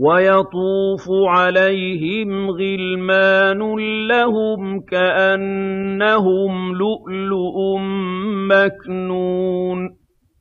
وَيَطُوفُ عَلَيْهِمْ غِلْمَانٌ لَّهُمْ كَأَنَّهُمْ لُؤْلُؤٌ مَّكْنُونٌ.